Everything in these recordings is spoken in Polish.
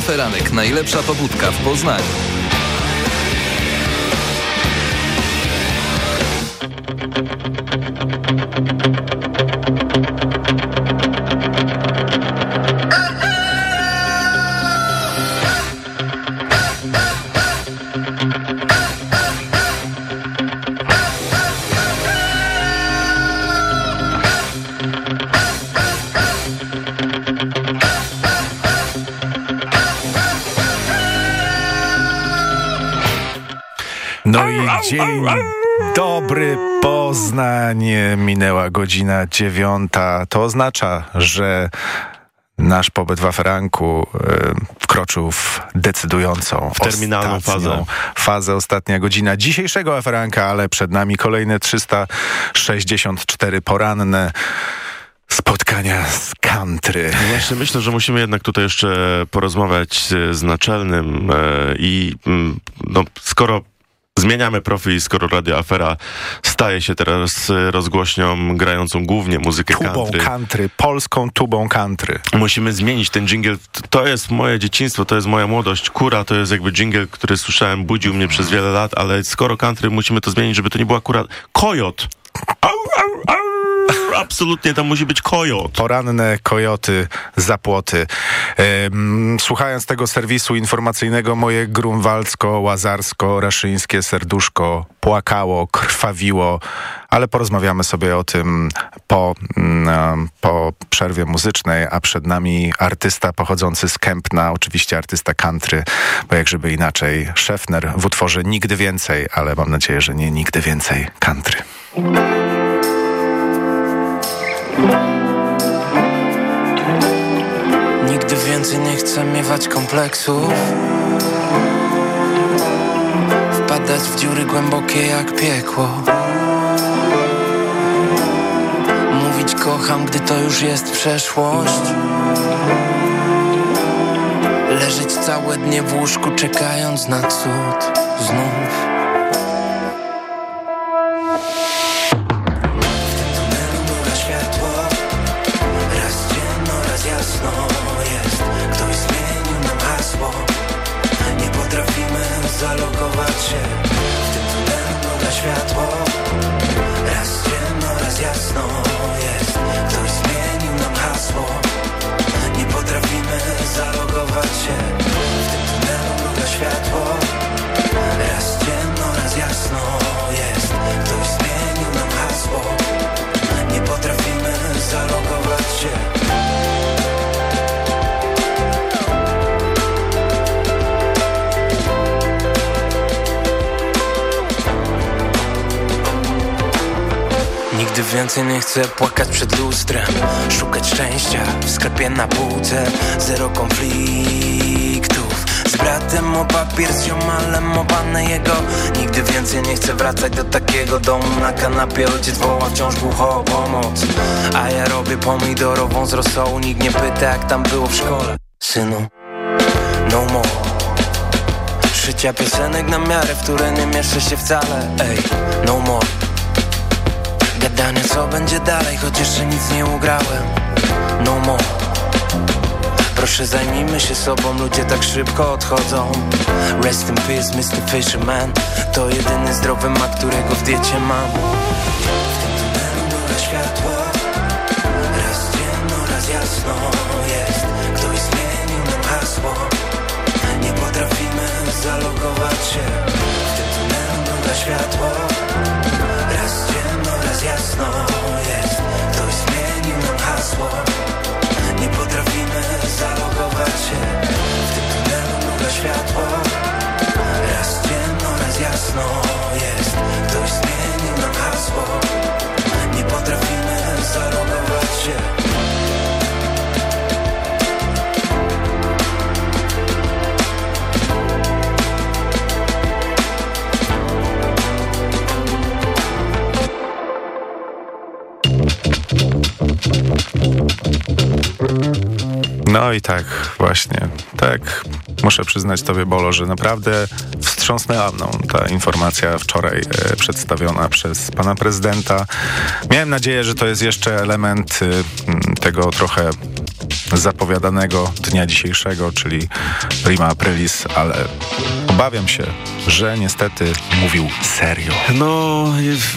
Aferanek, najlepsza pobudka w Poznaniu. Dzień dobry Poznań. Minęła godzina dziewiąta. To oznacza, że nasz pobyt w Aferanku y, wkroczył w decydującą, w terminalną fazę. fazę. Ostatnia godzina dzisiejszego Aferanka, ale przed nami kolejne 364 poranne spotkania z country. No właśnie myślę, że musimy jednak tutaj jeszcze porozmawiać z naczelnym e, i mm, no, skoro Zmieniamy profil, skoro Radio Afera staje się teraz rozgłośnią grającą głównie muzykę tubą country. country. Polską tubą country. Musimy zmienić ten jingle. To jest moje dzieciństwo, to jest moja młodość. Kura to jest jakby jingle, który słyszałem, budził mnie przez wiele lat, ale skoro country musimy to zmienić, żeby to nie była kura. Kojot! Au, au, au absolutnie tam musi być kojot. Poranne kojoty, zapłoty. Słuchając tego serwisu informacyjnego, moje grunwaldzko, łazarsko, raszyńskie serduszko płakało, krwawiło, ale porozmawiamy sobie o tym po, mm, po przerwie muzycznej, a przed nami artysta pochodzący z Kępna, oczywiście artysta country, bo jak żeby inaczej, Szefner w utworze Nigdy Więcej, ale mam nadzieję, że nie nigdy więcej country. Nigdy więcej nie chcę miewać kompleksów. Wpadać w dziury głębokie jak piekło. Mówić kocham, gdy to już jest przeszłość. Leżeć całe dnie w łóżku czekając na cud znów Więcej nie chcę płakać przed lustrem. Szukać szczęścia w sklepie na półce. Zero konfliktów. Z bratem o papier, z ziomalem o panę jego. Nigdy więcej nie chcę wracać do takiego domu. Na kanapie ojciec woła wciąż głucho o pomoc A ja robię pomidorową z rosołu. Nikt nie pyta jak tam było w szkole. Synu, no more. Szycia piosenek na miarę, w które nie mieszczę się wcale. Ej, no more Gadanie co będzie dalej, choć jeszcze nic nie ugrałem. No more Proszę zajmijmy się sobą, ludzie tak szybko odchodzą. Rest in peace Mr. Fisherman. To jedyny zdrowy ma, którego w diecie mam. W tym tunelu światło. Raz ciemno, raz jasno. Jest. Ktoś zmienił nam hasło. Nie potrafimy zalogować się. W tym tunelu światło jasno jest Ktoś zmienił nam hasło. Nie potrafimy zalogować się W tym tunelu mruga światło. Raz ciemno, raz jasno jest Ktoś zmienił nam hasło No i tak, właśnie. Tak, muszę przyznać Tobie, Bolo, że naprawdę wstrząsnęła mną ta informacja wczoraj e, przedstawiona przez pana prezydenta. Miałem nadzieję, że to jest jeszcze element e, tego trochę zapowiadanego dnia dzisiejszego, czyli prima aprilis, ale obawiam się, że niestety mówił serio. No,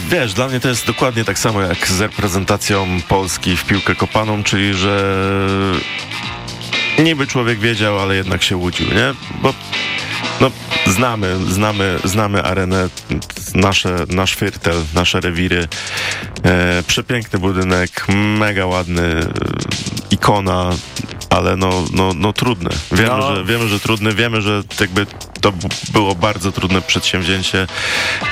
wiesz, dla mnie to jest dokładnie tak samo jak z reprezentacją Polski w piłkę kopaną, czyli że niby człowiek wiedział, ale jednak się łudził, nie? Bo no, znamy, znamy, znamy arenę, nasze, nasz firtel, nasze rewiry. E, przepiękny budynek, mega ładny, ikona, ale no, no, no trudny. Wiemy, no. Że, wiemy, że trudny, wiemy, że jakby to było bardzo trudne przedsięwzięcie,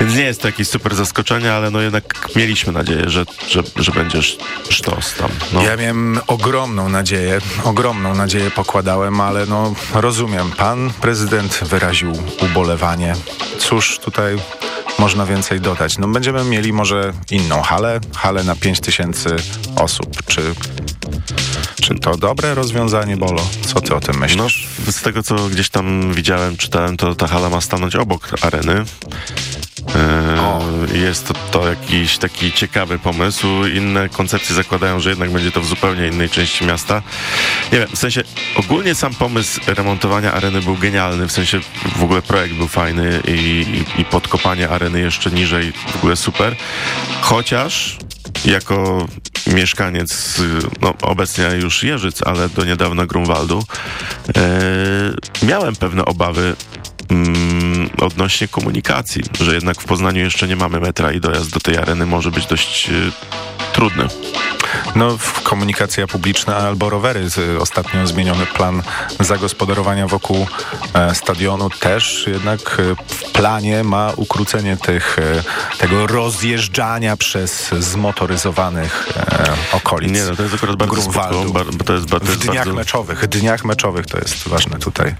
więc nie jest to jakieś super zaskoczenie, ale no jednak mieliśmy nadzieję, że, że, że będziesz sztos tam. No. Ja miałem ogromną nadzieję, ogromną nadzieję pokładałem, ale no rozumiem, pan prezydent wyraził ubolewanie. Cóż tutaj można więcej dodać? No będziemy mieli może inną halę, halę na 5000 osób. Czy czy to dobre rozwiązanie, Bolo? Co ty o tym myślisz? No, z tego, co gdzieś tam widziałem, czytałem, to ta hala ma stanąć obok areny. Yy, jest to, jakiś taki ciekawy pomysł. Inne koncepcje zakładają, że jednak będzie to w zupełnie innej części miasta. Nie wiem, w sensie ogólnie sam pomysł remontowania areny był genialny, w sensie w ogóle projekt był fajny i, i, i podkopanie areny jeszcze niżej w ogóle super. Chociaż jako mieszkaniec, no, obecnie już Jeżyc, ale do niedawna Grunwaldu, e, miałem pewne obawy mm, odnośnie komunikacji, że jednak w Poznaniu jeszcze nie mamy metra i dojazd do tej areny może być dość e, trudny. No, komunikacja publiczna albo rowery. Ostatnio zmieniony plan zagospodarowania wokół e, stadionu też jednak e, w planie ma ukrócenie tych, e, tego rozjeżdżania przez zmotoryzowanych okolic. Nie, no to jest akurat bardzo spoko, bar, to jest, to jest W dniach bardzo... meczowych, dniach meczowych to jest ważne tutaj.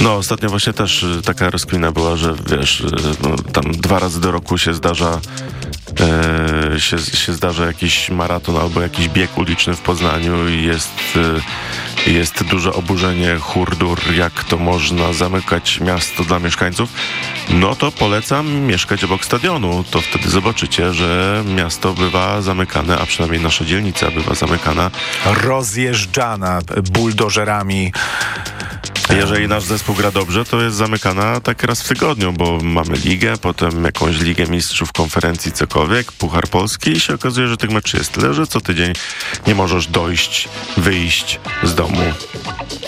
No, ostatnio właśnie też taka rozkwina była, że wiesz, no, tam dwa razy do roku się zdarza e, się, się zdarza jakiś maraton albo jakiś bieg uliczny w Poznaniu i jest, e, jest duże oburzenie, hurdur, jak to można zamykać miasto dla mieszkańców, no to polecam mieszkać obok stadionu. To wtedy zobaczycie, że miasto bywa zamykane, a przynajmniej nasza dzielnica bywa zamykana. Rozjeżdżana buldożerami jeżeli nasz zespół gra dobrze, to jest zamykana tak raz w tygodniu, bo mamy ligę, potem jakąś ligę mistrzów, konferencji, cokolwiek, Puchar Polski i się okazuje, że tych meczy jest tyle, że co tydzień nie możesz dojść, wyjść z domu,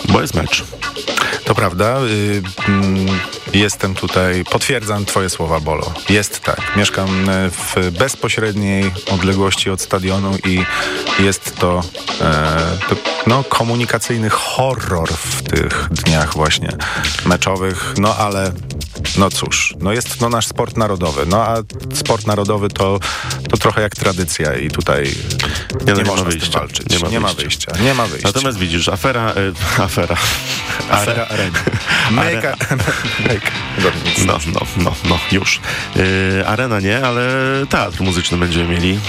bo jest mecz. To prawda. Y, mm, jestem tutaj, potwierdzam twoje słowa, Bolo. Jest tak. Mieszkam e, w bezpośredniej odległości od stadionu i jest to, e, to no, komunikacyjny horror w tych dniach właśnie meczowych, no ale no cóż, no jest no nasz sport narodowy, no a sport narodowy to, to trochę jak tradycja i tutaj nie, nie, nie można wyjścia. walczyć. Nie ma, nie ma wyjścia. Nie ma wyjścia. Natomiast widzisz, afera, y, afera. Afera Arena. Make. No, no, no, no, już. Y, arena nie, ale teatr muzyczny będziemy mieli.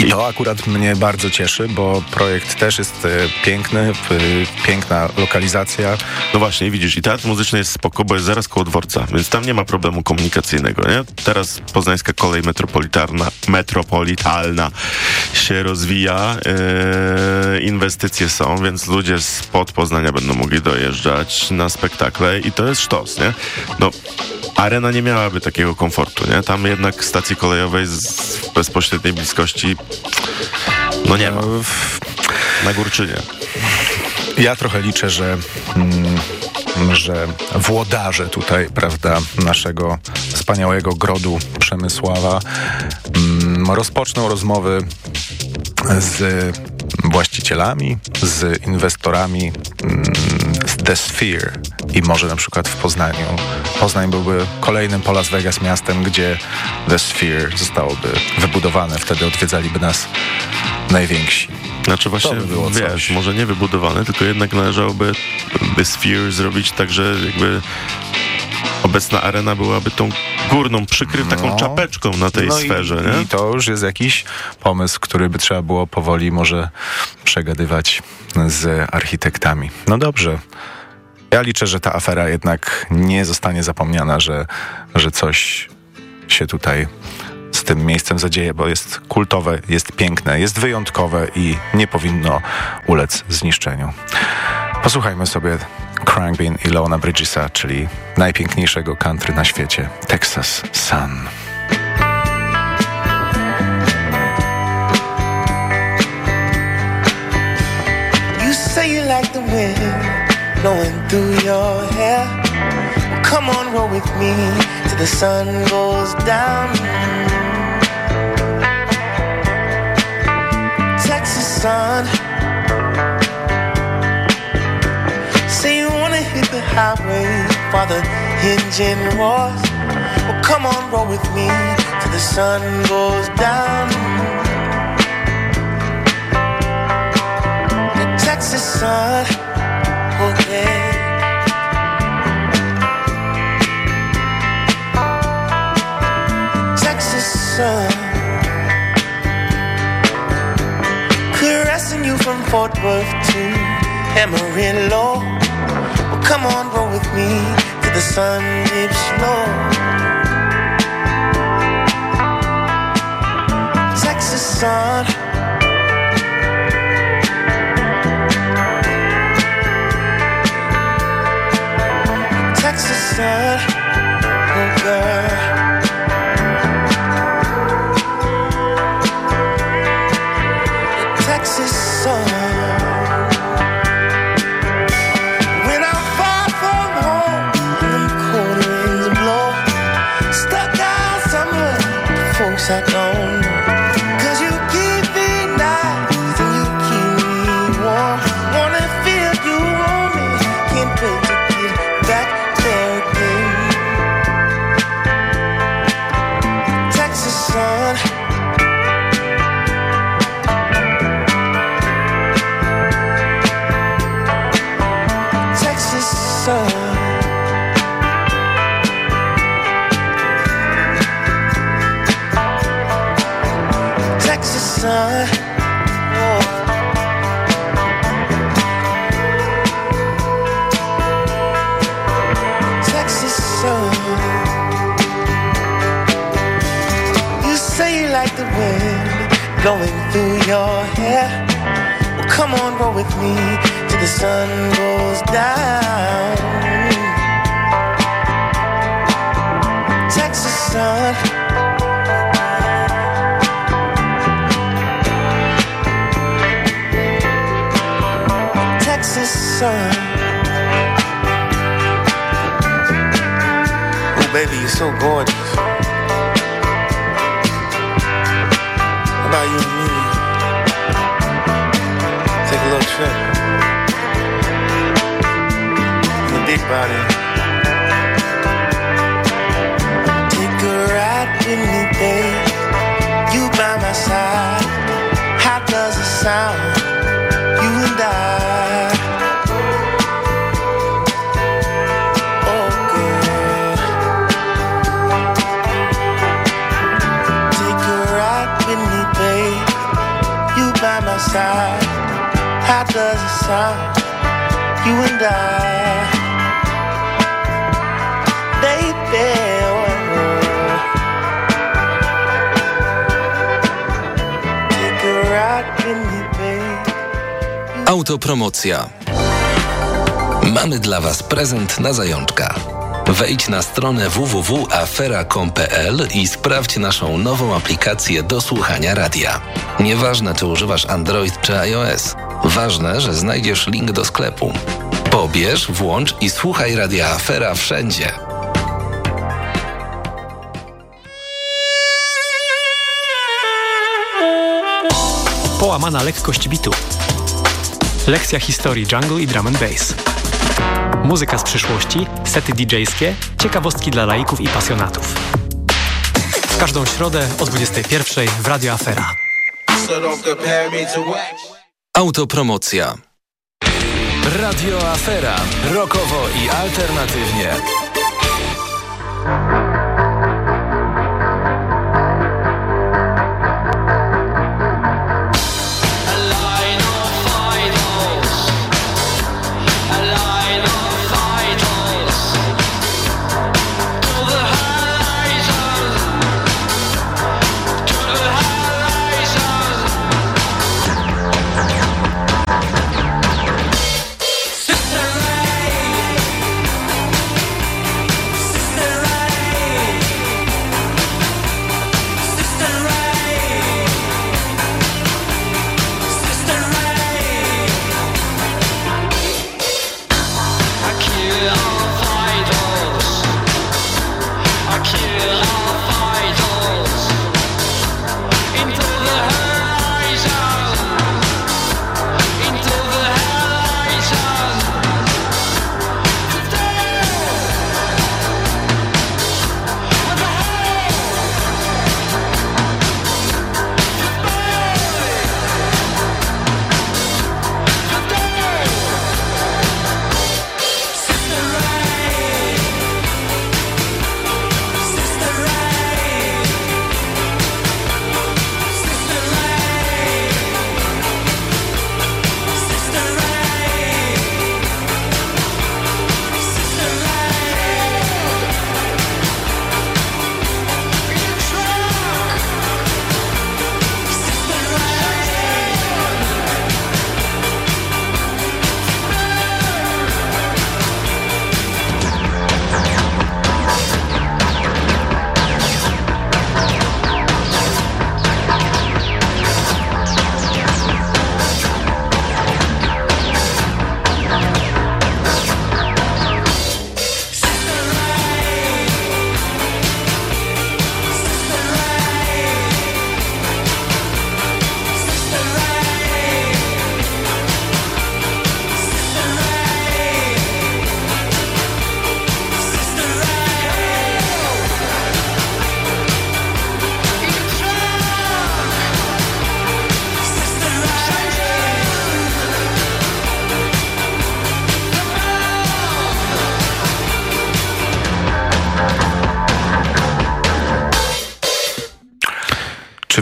I to akurat mnie bardzo cieszy, bo projekt też jest e, piękny, e, piękna lokalizacja. No właśnie, widzisz, i teatr muzyczny jest spoko, bo jest zaraz koło dworca, więc tam nie ma problemu komunikacyjnego, nie? Teraz poznańska kolej metropolitarna, metropolitalna się rozwija, e, inwestycje są, więc ludzie spod Poznania będą mogli dojeżdżać na spektakle i to jest sztos, nie? No, arena nie miałaby takiego komfortu, nie? Tam jednak stacji kolejowej z bezpośredniej bliskości no nie ma. Na Górczynie. Ja trochę liczę, że, mm, że włodarze tutaj, prawda, naszego wspaniałego grodu Przemysława mm, rozpoczną rozmowy z właścicielami, z inwestorami mm, z The Sphere i może na przykład w Poznaniu. Poznań byłby kolejnym po Las Vegas miastem, gdzie The Sphere zostałoby wybudowane. Wtedy odwiedzaliby nas najwięksi. Znaczy właśnie, by było wiesz, coś. może nie wybudowane, tylko jednak należałoby The Sphere zrobić tak, że jakby obecna arena byłaby tą górną, przykryw taką no, czapeczką na tej no sferze. I, nie? I to już jest jakiś pomysł, który by trzeba było powoli może przegadywać z architektami. No dobrze. Ja liczę, że ta afera jednak nie zostanie zapomniana, że, że coś się tutaj tym miejscem zadzieje, bo jest kultowe, jest piękne, jest wyjątkowe i nie powinno ulec zniszczeniu. Posłuchajmy sobie Crankbean i Lona Bridgesa, czyli najpiękniejszego country na świecie, Texas Sun. You say you like the wind blowing through your hair. Well, come on, roll with me till the sun goes down. Texas sun. Highway for the engine roars. Well, come on, roll with me till the sun goes down. The Texas sun, okay. Texas sun, caressing you from Fort Worth to Amarillo. Come on, roll with me till the sun dips low. Texas sun. How does it sound? You and I, baby. Take a ride with me. Autopromocja. Mamy dla Was prezent na zajączka. Wejdź na stronę www.afera.com.pl i sprawdź naszą nową aplikację do słuchania radia. Nieważne, czy używasz Android czy iOS. Ważne, że znajdziesz link do sklepu. Pobierz, włącz i słuchaj radia Afera wszędzie. Połamana lekkość bitu. Lekcja historii jungle i drum and bass. Muzyka z przyszłości, sety DJ-skie, ciekawostki dla laików i pasjonatów. W każdą środę o 21 w Radio Afera. Autopromocja. Radio Afera. Rokowo i alternatywnie.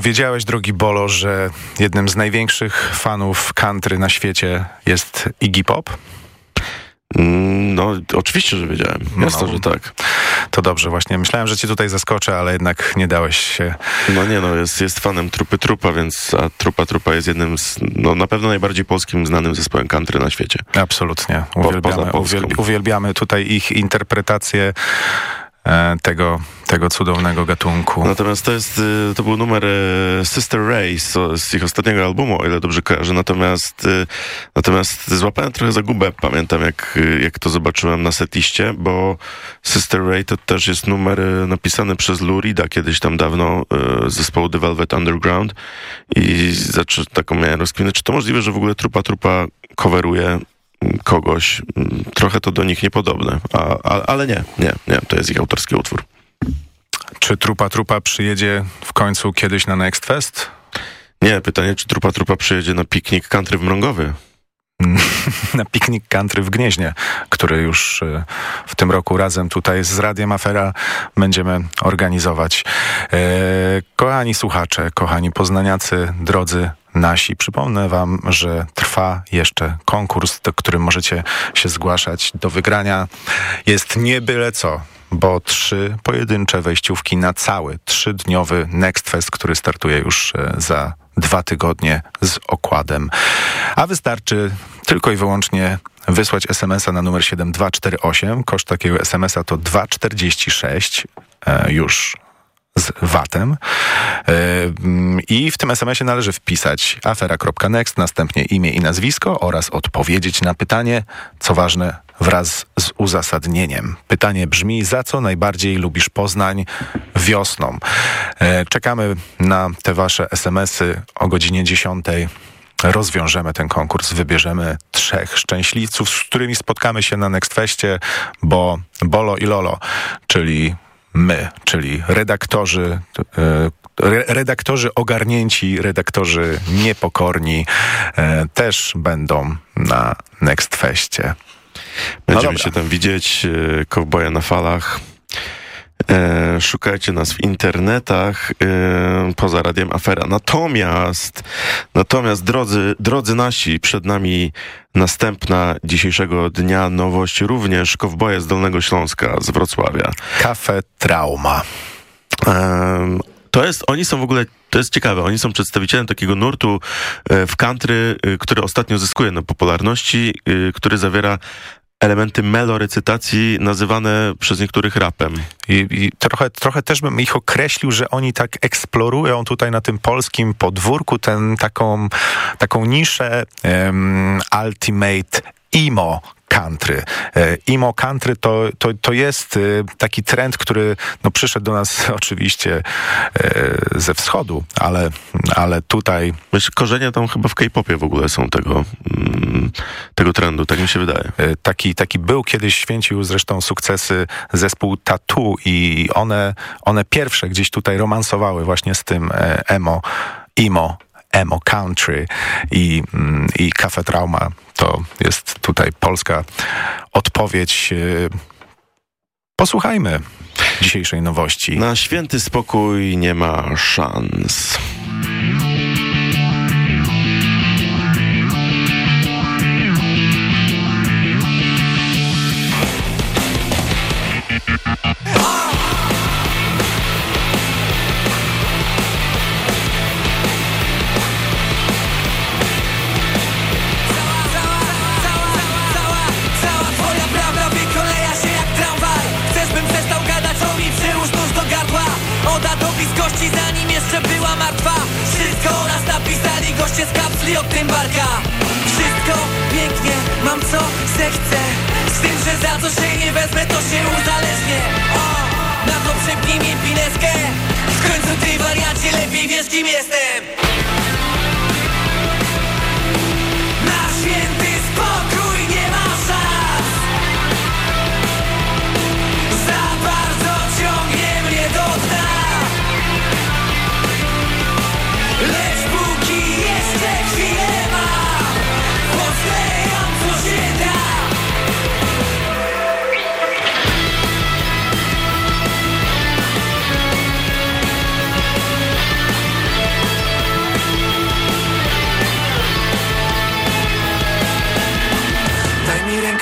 Wiedziałeś, drogi Bolo, że jednym z największych fanów country na świecie jest Iggy Pop? Mm, No, oczywiście, że wiedziałem. Jasne, No. że tak. To dobrze, właśnie myślałem, że cię tutaj zaskoczę, ale jednak nie dałeś się. No nie no, jest, jest fanem Trupy Trupa, więc a Trupa Trupa jest jednym z, no na pewno najbardziej polskim znanym zespołem country na świecie. Absolutnie. Uwielbiamy, uwielbiamy tutaj ich interpretację tego, tego cudownego gatunku. Natomiast to jest, y, to był numer y, Sister Ray z, ich ostatniego albumu, o ile dobrze kojarzę. Natomiast, y, natomiast złapałem trochę zagubę, pamiętam jak, jak to zobaczyłem na setliście, bo Sister Ray to też jest numer napisany przez Lou Reeda kiedyś tam dawno z zespołu The Velvet Underground i zaczę, taką miałem rozkminę, czy to możliwe, że w ogóle Trupa Trupa coveruje kogoś. Mm, Trochę to do nich niepodobne, a, a, ale nie, nie, nie, to jest ich autorski utwór. Czy Trupa Trupa przyjedzie w końcu kiedyś na Next Fest? Nie, pytanie, czy Trupa Trupa przyjedzie na piknik country w Mrągowy? na piknik country w Gnieźnie, który już e, w tym roku razem tutaj z Radiem Afera będziemy organizować. E, kochani słuchacze, kochani poznaniacy, drodzy nasi, przypomnę wam, że trwa jeszcze konkurs, do którym możecie się zgłaszać do wygrania. Jest nie byle co, bo trzy pojedyncze wejściówki na cały trzydniowy Next Fest, który startuje już e, za dwa tygodnie z okładem. A wystarczy tylko i wyłącznie wysłać SMS-a na numer 7248. Koszt takiego SMS-a to 2,46 e, już z VAT-em. E, mm, I w tym SMS-ie należy wpisać afera.next, następnie imię i nazwisko oraz odpowiedzieć na pytanie, co ważne, wraz z uzasadnieniem. Pytanie brzmi, za co najbardziej lubisz Poznań wiosną? E, Czekamy na te wasze SMS-y o godzinie 10 rozwiążemy ten konkurs, wybierzemy trzech szczęśliwców, z którymi spotkamy się na Next Festie, bo Bolo i Lolo, czyli my, czyli redaktorzy, e, re, redaktorzy ogarnięci, redaktorzy niepokorni, e, też będą na Next Festie. Będziemy dobra. się tam widzieć, e, kowboja na falach. E, szukajcie nas w internetach e, poza radiem Afera. Natomiast, natomiast drodzy, drodzy nasi, przed nami następna dzisiejszego dnia nowość, również kowboje z Dolnego Śląska, z Wrocławia. Kafe Trauma. Em, to jest, oni są w ogóle, to jest ciekawe, oni są przedstawicielem takiego nurtu e, w country, e, który ostatnio zyskuje na popularności, e, który zawiera elementy melorecytacji nazywane przez niektórych rapem. I, I trochę, trochę też bym ich określił, że oni tak eksplorują tutaj na tym polskim podwórku ten, taką, taką niszę em, ultimate emo country. E, Emo country to, to, to jest e, taki trend, który no, przyszedł do nas oczywiście e, ze wschodu, ale, ale tutaj Myślę, korzenie tam chyba w K-popie w ogóle są tego, mm, tego trendu, tak mi się wydaje. E, Taki, taki był kiedyś, święcił zresztą sukcesy zespół Tattoo i one, one pierwsze gdzieś tutaj romansowały właśnie z tym e, emo, emo, emo country i, mm, i Cafe Trauma. To jest tutaj polska odpowiedź. E, Posłuchajmy dzisiejszej nowości. Na święty spokój nie ma szans. Goście z kapsli od tym barka Wszystko pięknie, mam co zechcę. Z tym, że za co się nie wezmę to się uzależnię. O, na to przepnij mi pineskę. W końcu ty wariacie lepiej wiesz kim jestem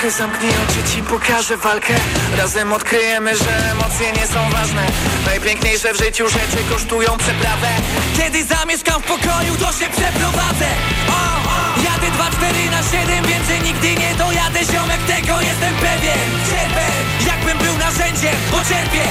rękę, zamknij oczy, ci pokażę walkę. Razem odkryjemy, że emocje nie są ważne. Najpiękniejsze w życiu rzeczy kosztują przeprawę. Kiedy zamieszkam w pokoju, to się przeprowadzę. O, o. Jadę 2-4 na 7, więcej nigdy nie dojadę. Ziomek, tego jestem pewien. Cierpę, jakbym był narzędziem Bo cierpię,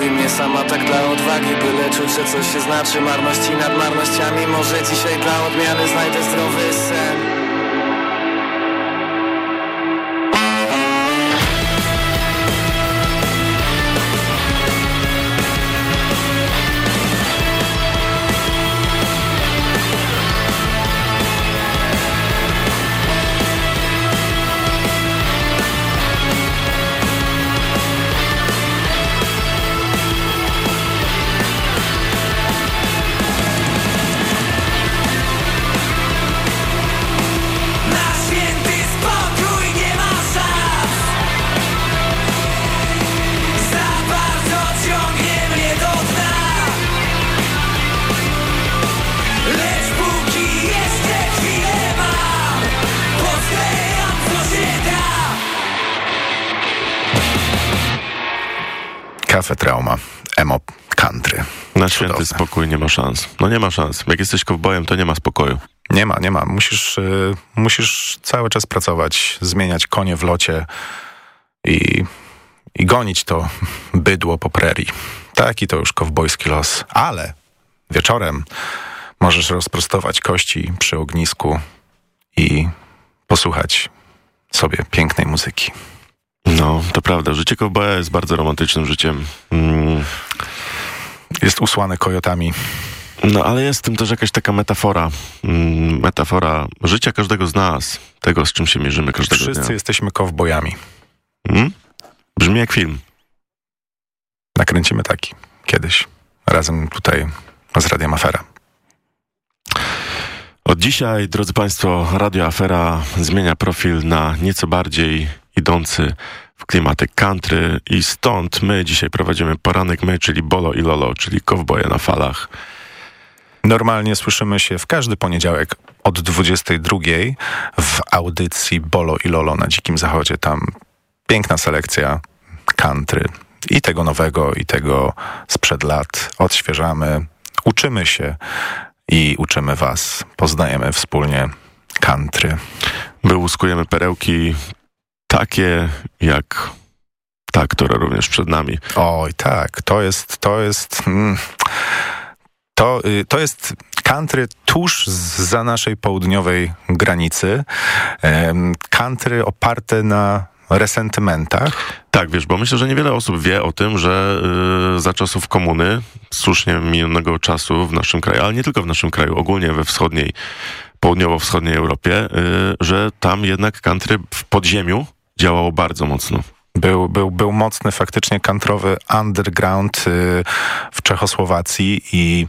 Bawi mnie sama tak dla odwagi Byle czuć, że coś się znaczy. Marności nad marnościami Może dzisiaj dla odmiany znajdę zdrowy sen święty Cudowne. spokój nie ma szans. No nie ma szans. Jak jesteś kowbojem, to nie ma spokoju. Nie ma, nie ma. Musisz, y, musisz cały czas pracować, zmieniać konie w locie i, i gonić to bydło po prerii. Taki to już kowbojski los. Ale wieczorem możesz rozprostować kości przy ognisku i posłuchać sobie pięknej muzyki. No, to prawda. Życie kowboja jest bardzo romantycznym życiem. Mm, Jest usłane kojotami. no, ale jest w tym też jakaś taka metafora. Mm, metafora życia każdego z nas. Tego, z czym się mierzymy każdego Wszyscy dnia. jesteśmy kowbojami. Mm? Brzmi jak film. Nakręcimy taki kiedyś. Razem tutaj z Radiem Afera. Od dzisiaj, drodzy Państwo, Radio Afera zmienia profil na nieco bardziej idący klimaty country i stąd my dzisiaj prowadzimy poranek my, czyli Bolo i Lolo, czyli kowboje na falach. Normalnie słyszymy się w każdy poniedziałek od 22 w audycji Bolo i Lolo na Dzikim Zachodzie. Tam piękna selekcja country i tego nowego, i tego sprzed lat. Odświeżamy, uczymy się i uczymy was. Poznajemy wspólnie country. My łuskujemy perełki takie jak ta, która również przed nami. Oj, tak, to jest, to jest, mm, to, y, to jest country tuż za naszej południowej granicy. Country oparte na resentymentach. Tak, wiesz, bo myślę, że niewiele osób wie o tym, że y, za czasów komuny, słusznie minionego czasu w naszym kraju, ale nie tylko w naszym kraju, ogólnie we wschodniej, południowo-wschodniej Europie, y, że tam jednak country w podziemiu działało bardzo mocno. Był, był, był mocny faktycznie kantrowy underground y, w Czechosłowacji i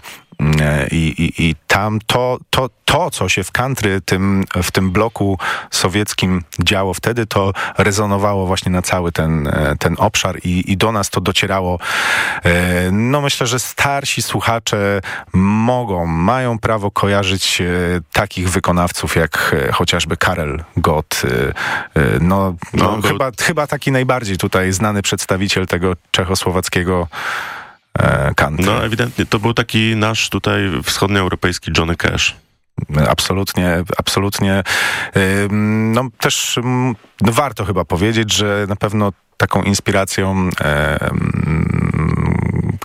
i, i, I tam to, to, to, co się w country, tym, w tym bloku sowieckim działo wtedy, to rezonowało właśnie na cały ten, e, ten obszar i, i do nas to docierało. E, No myślę, że starsi słuchacze mogą, mają prawo kojarzyć e, takich wykonawców jak e, chociażby Karel Gott. e, e, No, no, No, był- chyba, chyba taki najbardziej tutaj znany przedstawiciel tego czechosłowackiego e, country. No ewidentnie, to był taki nasz tutaj wschodnioeuropejski Johnny Cash. Absolutnie, absolutnie. No też no warto chyba powiedzieć, że na pewno taką inspiracją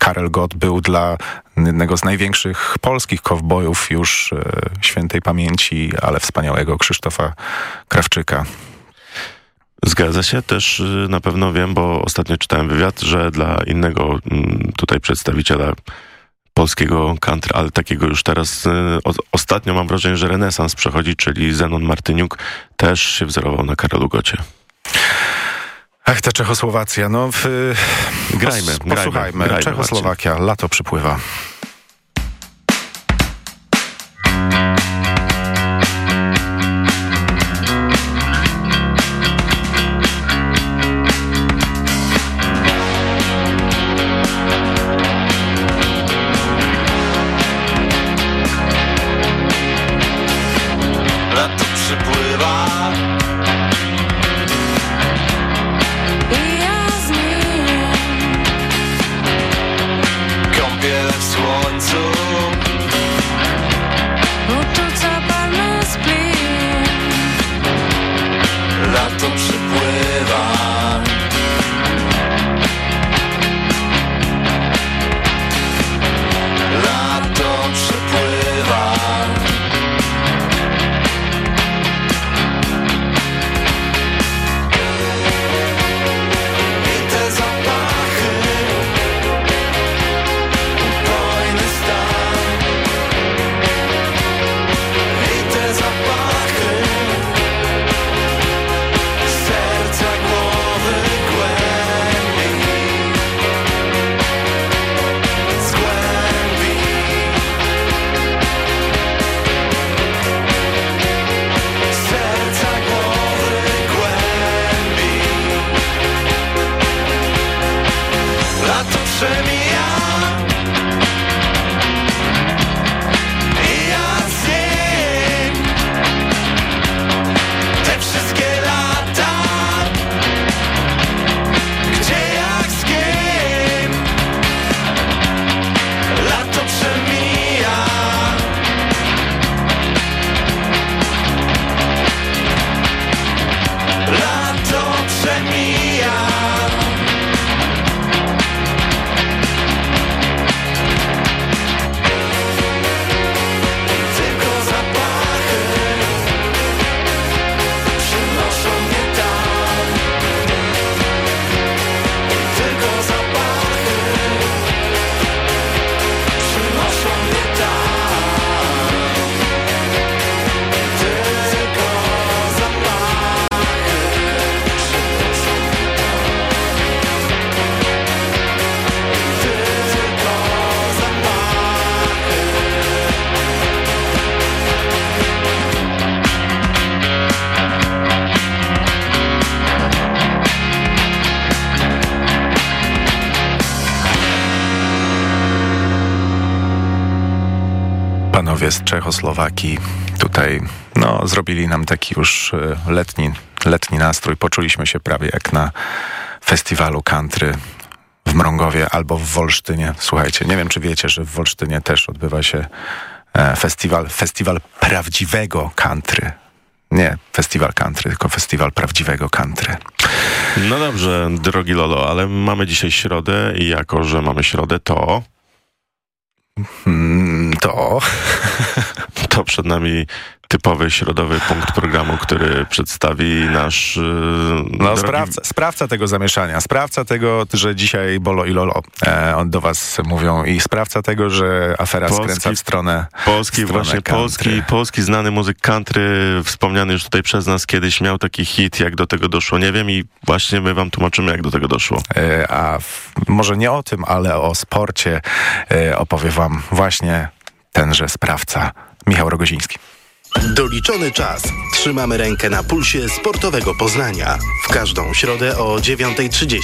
Karel Gott był dla jednego z największych polskich kowbojów już e, świętej pamięci, ale wspaniałego Krzysztofa Krawczyka. Zgadza się. Też y, na pewno wiem, bo ostatnio czytałem wywiad, że dla innego mm, tutaj przedstawiciela polskiego country, ale takiego już teraz y, o, ostatnio mam wrażenie, że renesans przechodzi, czyli Zenon Martyniuk też się wzorował na Karolu Gocie. Ach, ta Czechosłowacja, no... W, Grajmy, pos, grajmy, Posłuchajmy, grajmy, Czechoslowakia, lato przypływa. Czechosłowakii tutaj no, zrobili nam taki już e, letni, letni nastrój. Poczuliśmy się prawie jak na festiwalu country w Mrągowie albo w Wolsztynie. Słuchajcie, nie wiem czy wiecie, że w Wolsztynie też odbywa się e, festiwal, festiwal prawdziwego country. Nie festiwal country, tylko festiwal prawdziwego country. No dobrze, drogi Lolo, ale mamy dzisiaj środę i jako, że mamy środę, to, to. To przed nami typowy środowy punkt programu, który przedstawi nasz... yy, No, drogi- sprawca, sprawca tego zamieszania, sprawca tego, że dzisiaj Bolo i Lolo e, on do was mówią i sprawca tego, że afera Polski- skręca w stronę Polski, stronę właśnie country. polski, polski znany muzyk country, wspomniany już tutaj przez nas kiedyś, miał taki hit, jak do tego doszło, nie wiem i właśnie my wam tłumaczymy, jak do tego doszło. E, a w, może nie o tym, ale o sporcie e, opowie wam właśnie tenże sprawca, Michał Rogoziński. Doliczony czas. Trzymamy rękę na pulsie sportowego Poznania. W każdą środę o 9.30.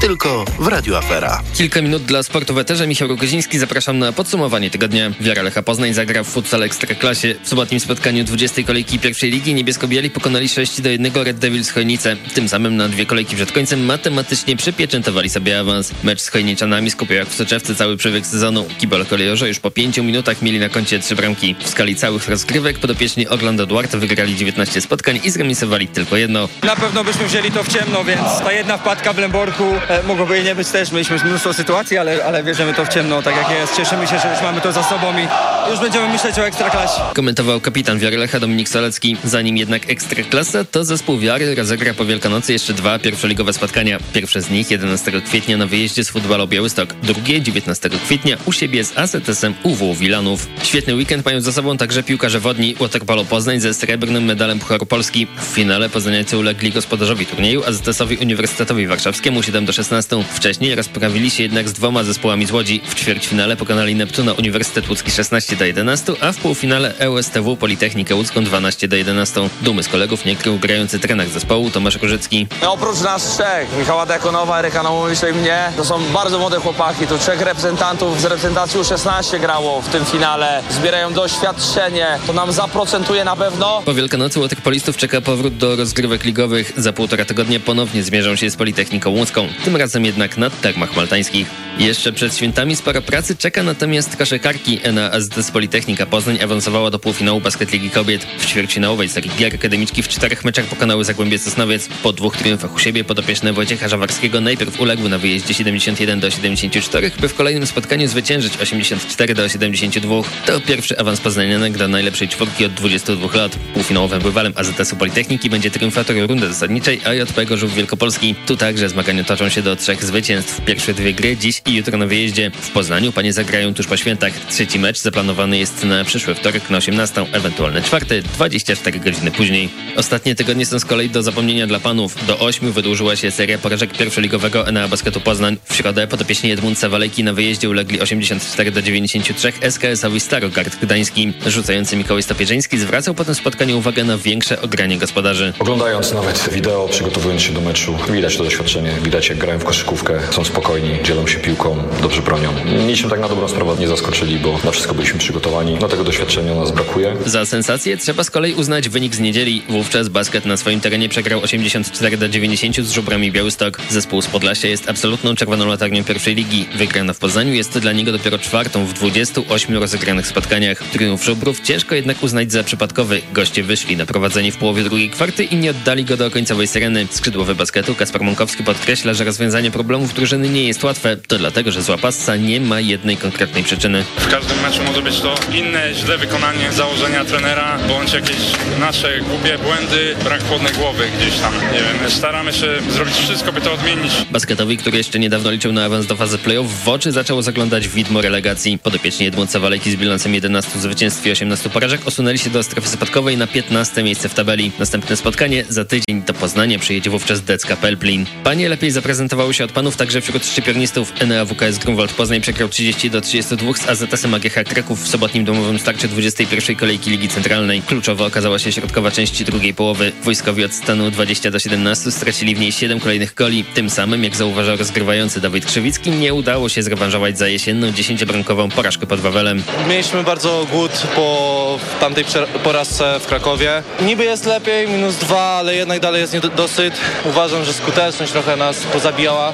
Tylko w Radio Afera. Kilka minut dla sportu w eterze. Michał Rogoziński, zapraszam na podsumowanie tygodnia. Wiara Lecha Poznań zagra w futsal Ekstraklasie. W sobotnim spotkaniu 20. kolejki pierwszej ligi niebiesko-biali pokonali 6 do 1 Red Devils Chojnice. Tym samym na dwie kolejki przed końcem matematycznie przypieczętowali sobie awans. Mecz z Chojniczanami skupiał jak w soczewce cały przebieg sezonu. Kibol kolejorze już po 5 minutach mieli na koncie trzy bramki. W skali całych rozgrywek podopieczni Podopieczni Orlando Duarte wygrali 19 spotkań i zremisowali tylko jedno. Na pewno byśmy wzięli to w ciemno, więc ta jedna wpadka w Lęborku e, mogłoby jej nie być też. Mieliśmy mnóstwo sytuacji, ale, ale bierzemy to w ciemno, tak jak jest. Cieszymy się, że już mamy to za sobą i już będziemy myśleć o ekstraklasie. Komentował kapitan Wiary Lecha Dominik Solecki. Zanim jednak Ekstraklasa, to zespół Wiary rozegra po Wielkanocy jeszcze dwa pierwszoligowe spotkania. Pierwsze z nich 11 kwietnia na wyjeździe z futbalu Białystok, drugie 19 kwietnia u siebie z AZS-em UW Wilanów. Świetny weekend mają za sobą także piłkarze wodni Waterpolo Poznań ze srebrnym medalem Pucharu Polski. W finale poznaniacy ulegli gospodarzowi turnieju AZS-owi Uniwersytetowi Warszawskiemu 7 do 16. Wcześniej rozprawili się jednak z dwoma zespołami z Łodzi. W ćwierćfinale pokonali Neptuna Uniwersytet Łódzki 16 do 11, a w półfinale EUSTW Politechnikę Łódzką 12 do 11. Dumy z kolegów nie krył grający trener zespołu Tomasz Korzycki. No, oprócz nas trzech, Michała Dekonowa, Eryka Nowomiśla i mnie, to są bardzo młode chłopaki, tu trzech reprezentantów z reprezentacji U16 grało w tym finale, zbierają doświadczenie, to nam zaprocentuje na pewno. Po Wielkanocy waterpolistów czeka powrót do rozgrywek ligowych. Za półtora tygodnia ponownie zmierzą się z Politechniką Łódzką, tym razem jednak na termach maltańskich. Jeszcze przed świętami sporo pracy czeka natomiast koszykarki na AZS Politechnika Poznań awansowała do półfinału Basket Ligi Kobiet. W ćwierćfinałowej serii gier akademiczki w czterech meczach pokonały Zagłębie Sosnowiec. Po dwóch triumfach u siebie podopieczne Wojciecha Żawarskiego najpierw uległy na wyjeździe 71 do 74, by w kolejnym spotkaniu zwyciężyć 84 do 72. To pierwszy awans poznanianek do najlepszej czwórki od 22 lat. Półfinałowym rywalem AZS-u Politechniki będzie triumfator rundy zasadniczej AJP Gorzów Wielkopolski. Tu także zmagania toczą się do trzech zwycięstw. Pierwsze dwie gry dziś i jutro na wyjeździe. W Poznaniu panie zagrają tuż po świętach. Trzeci mecz zaplanowany jest na przyszły wtorek na 18, ewentualny czwarty 24 godziny później. Ostatnie tygodnie są z kolei do zapomnienia dla panów. Do ośmiu wydłużyła się seria porażek pierwszoligowego Enea Basketu Poznań. W środę podopieczni Edmundsa Walejki na wyjeździe ulegli 84 do 93 SKS-owi Starogard Gdański. Rzucający Mikołaj Stopierzyński zwracał po tym spotkaniu uwagę na większe ogranie gospodarzy. Oglądając nawet wideo, przygotowując się do meczu, widać to doświadczenie, widać jak grają w koszykówkę, są spokojni, dzielą się piłką, dobrze bronią. Niczym tak na dobrą sprawę nie zaskoczyli, bo na wszystko byliśmy przygotowani. No tego doświadczenia nas brakuje. Za sensację trzeba z kolei uznać wynik z niedzieli. Wówczas basket na swoim terenie przegrał 84 do 90 z żubrami Białystok. Zespół z Podlasia jest absolutną czerwoną latarnią pierwszej ligi. Wygrana w Poznaniu jest dla niego dopiero czwartą w 28 rozegranych spotkaniach. Triumf żubrów ciężko jednak uznać za przypadkowy. Goście wyszli na prowadzenie w połowie drugiej kwarty i nie oddali go do końcowej syreny. Skrzydłowy basketu Kaspar Mąkowski podkreśla, że rozwiązanie problemów drużyny nie jest łatwe. To dlatego, że zła passa nie ma jednej konkretnej przyczyny. W każdym meczu może być to inne, źle wykonanie założenia trenera, bądź jakieś nasze głupie błędy, brak chłodnej głowy gdzieś tam. Nie wiem, staramy się zrobić wszystko, by to odmienić. Basketowi, który jeszcze niedawno liczył na awans do fazy play-off, w oczy zaczęło zaglądać widmo relegacji. Podopieczni Edmundsa Walejki z bilansem 11 zwycięstw i 18 porażek osunęli się do strefy spadkowej na 15 miejsce w tabeli. Następne spotkanie za tydzień do Poznania przyjedzie wówczas Decka Pelplin. Panie lepiej zaprezentowały się od panów także wśród szczypiornistów. Enea WKS Grunwald Poznań przegrał 30 do 32 z AZS-em AGH Kraków w sobotnim domowym starcie 21 kolejki Ligi Centralnej. Kluczowa okazała się środkowa część drugiej połowy. Wojskowi od stanu 20 do 17 stracili w niej 7 kolejnych goli. Tym samym, jak zauważał rozgrywający Dawid Krzywicki, nie udało się zrewanżować za jesienną 10-brankową porażkę pod Wawelem. Mieliśmy bardzo głód po tamtej prze- porażce w Krakowie. Niby jest lepiej, minus dwa, ale jednak dalej jest niedosyt. Uważam, że skuteczność trochę nas pozabijała.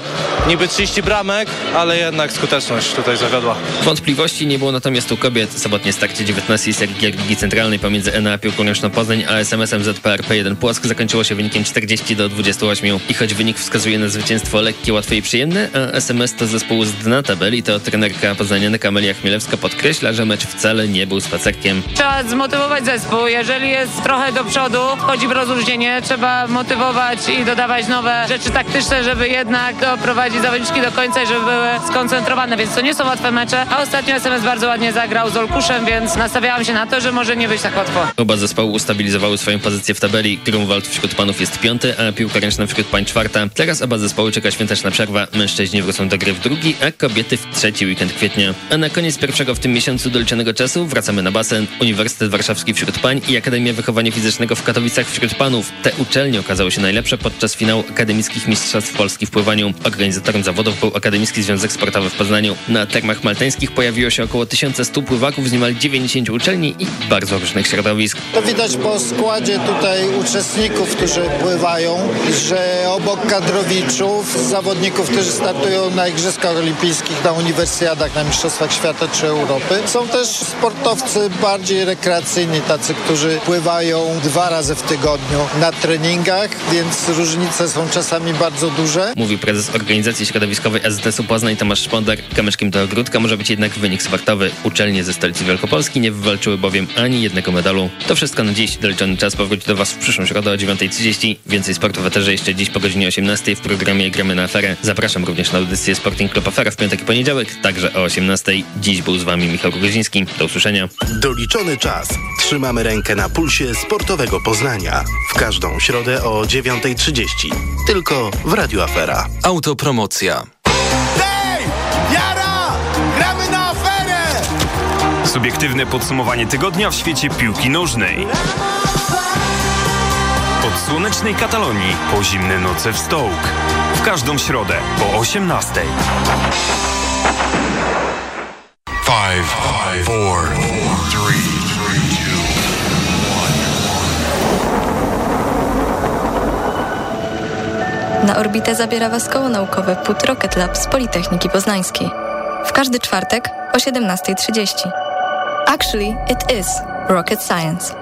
Niby 30 bramek, ale jednak skuteczność tutaj zawiodła. Wątpliwości nie było natomiast u kobiet. Sobotnie starcie 19 serii gier Ligi Centralnej pomiędzy NA Piłką Poznań a SMS-em ZPRP 1 Płock zakończyło się wynikiem 40 do 28. I choć wynik wskazuje na zwycięstwo lekkie, łatwe i przyjemne, a SMS to zespół z dna tabeli, to trenerka poznanianka Amelia Chmielewska podkreśla, że mecz wcale nie był spacerkiem. Trzeba zmotywować zespół. Jeżeli jest trochę do przodu, wchodzi w rozluźnienie, trzeba motywować i dodawać nowe rzeczy taktyczne, żeby jednak doprowadzić zawodniczki do końca i żeby były skoncentrowane, więc to nie są łatwe mecze. A ostatnio SMS bardzo ładnie zagrał z Olkuszem, więc nastawiałam się na to, że może nie być tak łatwo. Oba zespoły ustabilizowały swoją pozycję w tabeli. Grunwald wśród panów jest piąty, a piłka ręczna wśród pań czwarta. Teraz oba zespoły czeka świąteczna przerwa. Mężczyźni wrócą do gry w drugi, a kobiety w trzeci weekend kwietnia. A na koniec pierwszego w tym miesiącu doliczonego czasu wracamy na basen. Uniwersytet Warszawski wśród pań i Akademia Wychowania Fizycznego w Katowicach wśród panów. Te uczelnie okazały się najlepsze podczas finału Akademickich Mistrzostw Polski w pływaniu. Organizatorem zawodów był Akademicki Związek Sportowy w Poznaniu. Na termach maltańskich pojawiło się około 1100 pływaków z niemal 90 uczelni i bardzo różnych środowisk. To widać po składzie tutaj uczestników, którzy pływają, że obok kadrowiczów, zawodników, którzy startują na Igrzyskach Olimpijskich, na uniwersjadach, na Mistrzostwach Świata czy Europy, są też sportowcy bardziej tradycyjni, tacy, którzy pływają dwa razy w tygodniu na treningach, więc różnice są czasami bardzo duże. Mówił prezes organizacji środowiskowej AZS-u Poznań Tomasz Szpondar. Kamyczkiem do ogródka może być jednak wynik sportowy. Uczelnie ze stolicy Wielkopolski nie wywalczyły bowiem ani jednego medalu. To wszystko na dziś. Doliczony czas powróci do Was w przyszłą środę o 9.30. Więcej sportu w eterze jeszcze dziś po godzinie 18 w programie Gramy na aferę. Zapraszam również na audycję Sporting Club Afera w piątek i poniedziałek, także o 18.00. Dziś był z Wami Michał Gruziński. Do usłyszenia. Doliczony czas. Trzymamy rękę na pulsie sportowego Poznania. W każdą środę o 9.30. Tylko w Radio Afera. Autopromocja. Hej! Jara! Gramy na aferę! Subiektywne podsumowanie tygodnia w świecie piłki nożnej. Od słonecznej Katalonii po zimne noce w Stołk. W każdą środę po 18. Five, five, four, three, Na orbitę zabiera Was koło naukowe PUT Rocket Lab z Politechniki Poznańskiej. W każdy czwartek o 17.30. Actually, it is rocket science.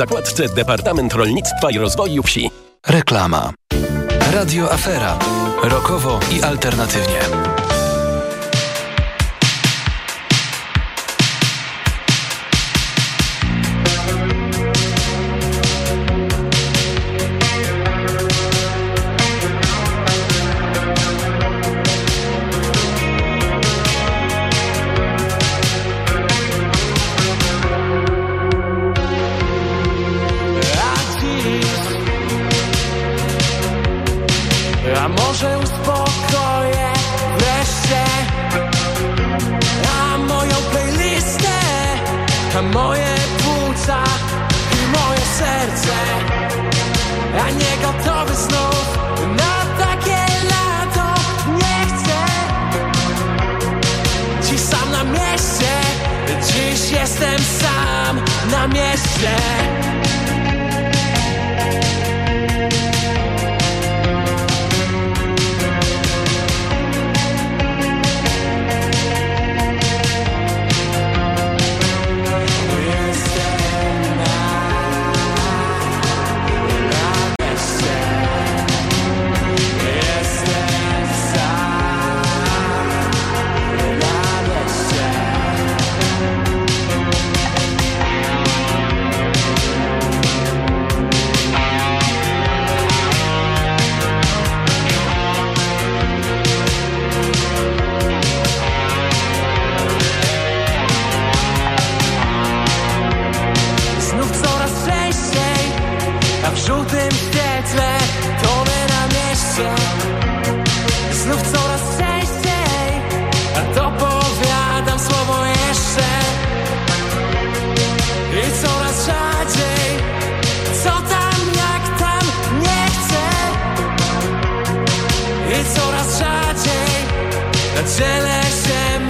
zakładce Departament Rolnictwa i Rozwoju Wsi. Reklama. Radio Afera. Rokowo i alternatywnie. A moje płuca I moje serce A nie gotowy znów Na takie lato. Nie chcę. Dziś sam na mieście Dziś jestem sam na mieście Dzielę się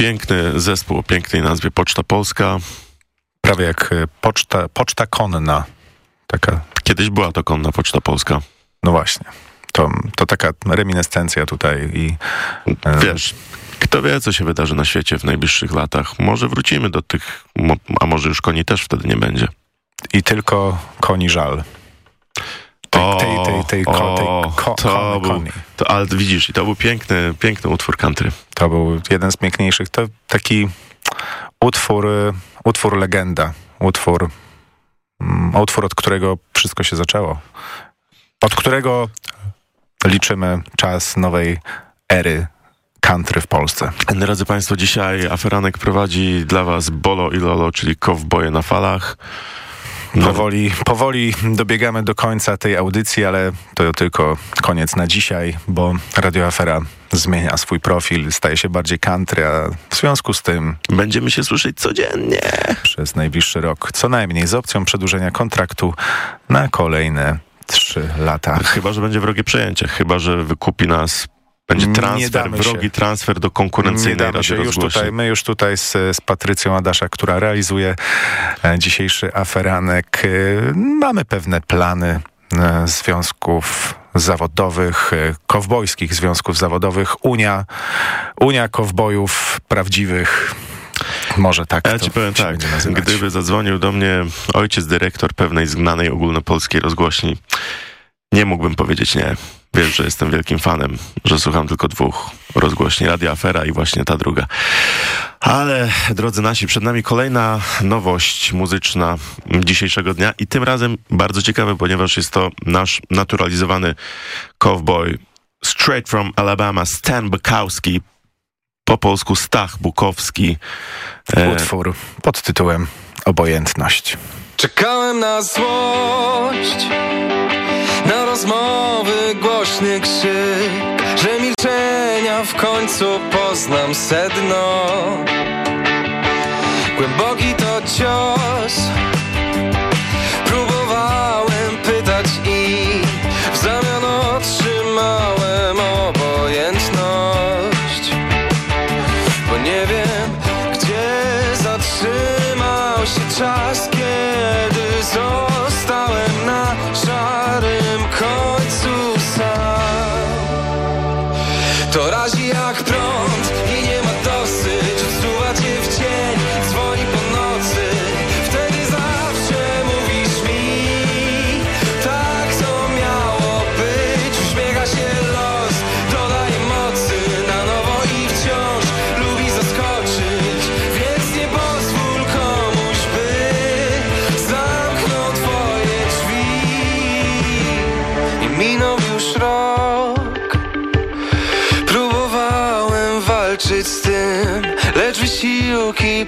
piękny zespół o pięknej nazwie Poczta Polska. Prawie jak e, poczta, poczta konna. Taka. Kiedyś była to konna Poczta Polska. No właśnie. To, to taka reminiscencja tutaj i... e, Wiesz, kto wie, co się wydarzy na świecie w najbliższych latach. Może wrócimy do tych, a może już koni też wtedy nie będzie. I tylko koni żal. Tej, tej, tej, tej, ko, tej ko, to był, to, ale widzisz, i to był piękny, piękny utwór country. To był jeden z piękniejszych. To taki utwór, y, utwór legenda. Utwór, mm, utwór, od którego wszystko się zaczęło. Od którego liczymy czas nowej ery country w Polsce. Drodzy Państwo, dzisiaj Aferanek prowadzi dla Was Bolo i Lolo, czyli Kowboje na falach. No, Powoli, powoli dobiegamy do końca tej audycji, ale to tylko koniec na dzisiaj, bo Radio Afera zmienia swój profil, staje się bardziej country, a w związku z tym Będziemy się słyszeć codziennie. przez najbliższy rok, co najmniej z opcją przedłużenia kontraktu na kolejne trzy lata. Chyba, że będzie wrogie przejęcie, chyba, że wykupi nas, będzie Nie transfer, wrogi się. transfer do Nie konkurencyjnej damy się już tutaj, my już tutaj z, z Patrycją Adasza, która realizuje e, dzisiejszy aferanek, e, mamy pewne plany e, związków zawodowych, kowbojskich związków zawodowych, Unia, Unia Kowbojów Prawdziwych. Może tak Ja ci powiem tak, gdyby zadzwonił do mnie ojciec dyrektor pewnej zgnanej ogólnopolskiej rozgłośni, nie mógłbym powiedzieć nie. Wiesz, że jestem wielkim fanem, że słucham tylko dwóch rozgłośni, Radio Afera i właśnie ta druga. Ale, drodzy nasi, przed nami kolejna nowość muzyczna dzisiejszego dnia i tym razem bardzo ciekawe, ponieważ jest to nasz naturalizowany cowboy straight from Alabama, Stan Bukowski, po polsku Stach Bukowski. E, Utwór pod tytułem Obojętność. Czekałem na złość, na rozmowy, głośny krzyk, że milczenia w końcu poznam sedno. Głęboki to cios,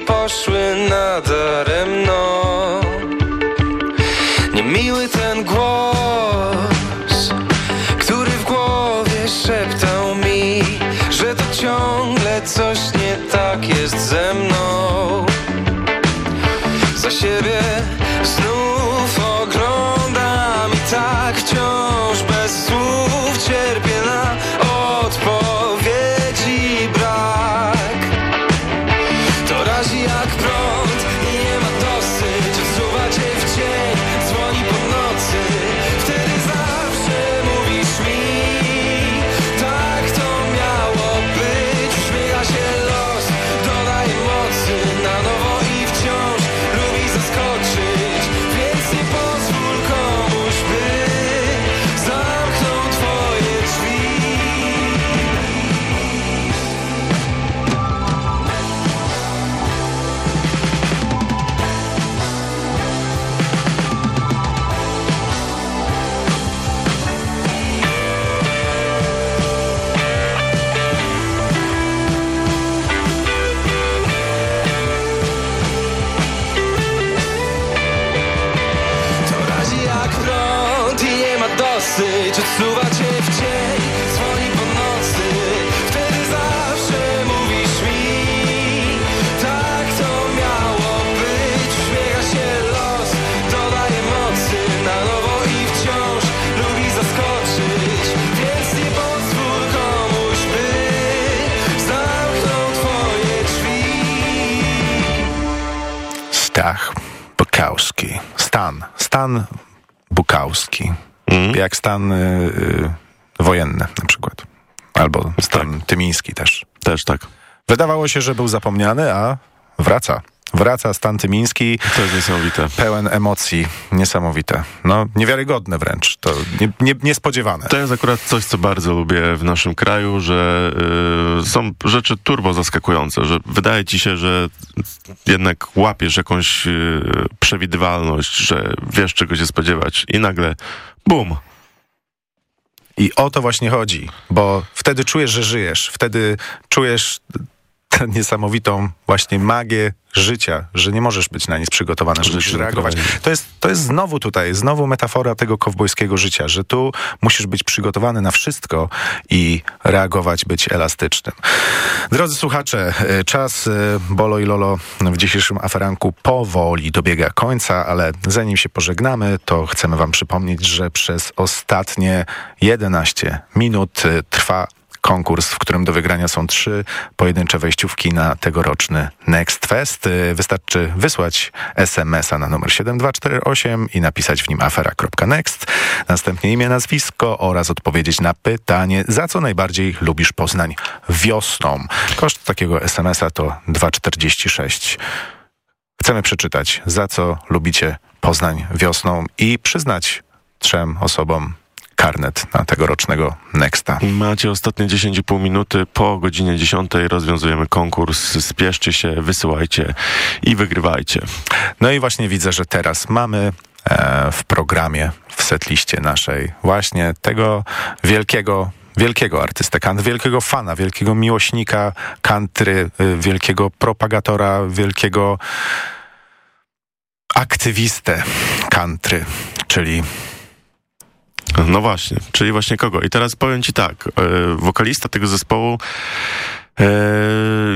poszły nadaremno. Stan. Bukowski. Mhm. Jak stan y, y, wojenny na przykład. Albo stan tymiński też. Też tak. Wydawało się, że był zapomniany, a wraca. Wraca stan tymiński. To jest niesamowite. Pełen emocji. Niesamowite. No, niewiarygodne wręcz. To nie, nie, niespodziewane. To jest akurat coś, co bardzo lubię w naszym kraju, że y, są rzeczy turbo zaskakujące, że wydaje ci się, że jednak łapiesz jakąś y, przewidywalność, że wiesz czego się spodziewać i nagle bum. I o to właśnie chodzi, bo wtedy czujesz, że żyjesz, wtedy czujesz tę niesamowitą właśnie magię życia, że nie możesz być na nic przygotowany, że musisz reagować. To jest, to jest znowu tutaj, znowu metafora tego kowbojskiego życia, że tu musisz być przygotowany na wszystko i reagować, być elastycznym. Drodzy słuchacze, y, czas y, Bolo i Lolo w dzisiejszym aferanku powoli dobiega końca, ale zanim się pożegnamy, to chcemy wam przypomnieć, że przez ostatnie 11 minut y, trwa konkurs, w którym do wygrania są trzy pojedyncze wejściówki na tegoroczny Next Fest. Y, Wystarczy wysłać SMS-a na numer 7248 i napisać w nim afera.next, następnie imię, nazwisko oraz odpowiedzieć na pytanie, za co najbardziej lubisz Poznań wiosną. Koszt takiego SMS-a to 2,46. Chcemy przeczytać, za co lubicie Poznań wiosną i przyznać trzem osobom karnet na tegorocznego Nexta. Macie ostatnie 10,5 minuty. Po godzinie 10 rozwiązujemy konkurs. Spieszcie się, wysyłajcie i wygrywajcie. No i właśnie widzę, że teraz mamy e, w programie, w setliście naszej właśnie tego wielkiego wielkiego artystę country, wielkiego fana, wielkiego miłośnika country, y, wielkiego propagatora, wielkiego aktywistę country, czyli No właśnie, czyli właśnie kogo? I teraz powiem ci tak, e, wokalista tego zespołu e,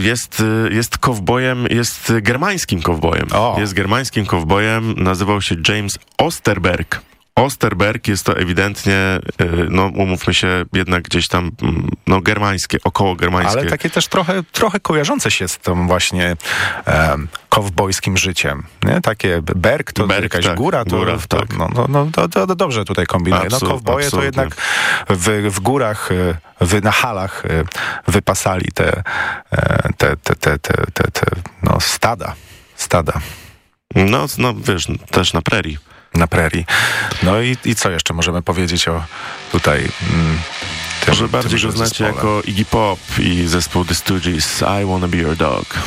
jest, jest kowbojem, jest germańskim kowbojem. Jest germańskim kowbojem, nazywał się James Osterberg. Osterberg jest to ewidentnie, e, no umówmy się, jednak gdzieś tam, mm, no germańskie, około germańskie. Ale takie też trochę, trochę kojarzące się z tą właśnie em, kowbojskim życiem. Nie? Takie Berg to Berg, jakaś tak, góra, to, góra, to, tak. no, no, no, to, to, dobrze tutaj kombinuję. No Absolut- kowboje to jednak w, w górach, e, w, na halach e, wypasali te, te, te, te, te, te, te no, stada. Stada. No, no wiesz, też na prerii. Na prerii. No i, i co jeszcze możemy powiedzieć o tutaj mm, tym, Może bardziej go znacie jako Iggy Pop i zespół The Stooges I Wanna Be Your Dog.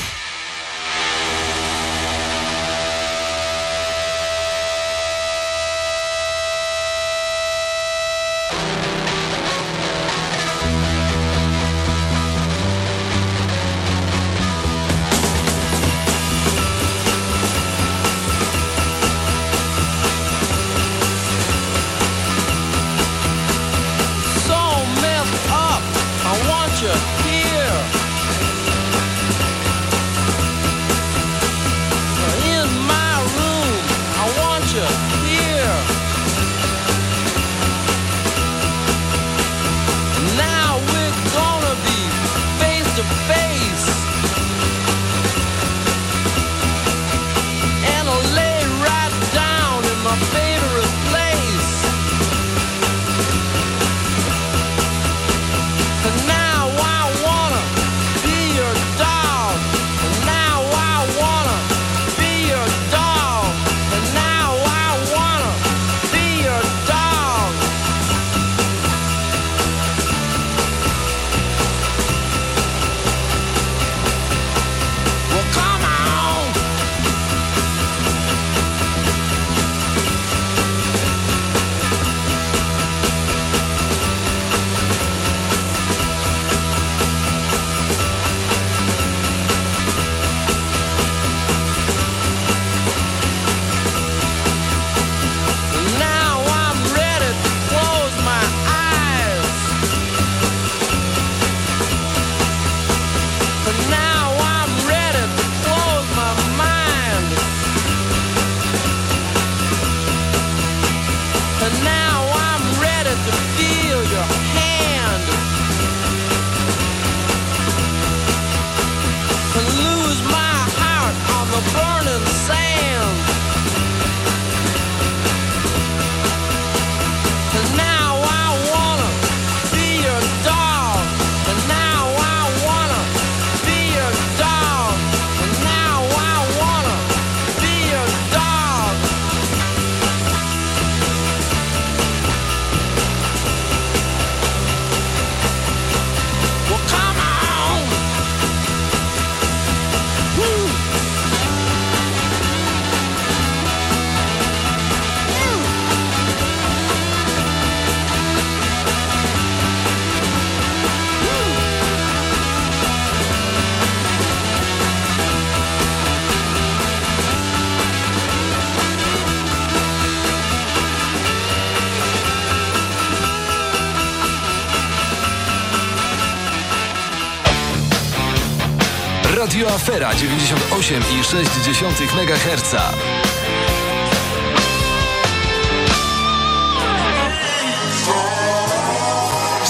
Afera 98,6 MHz.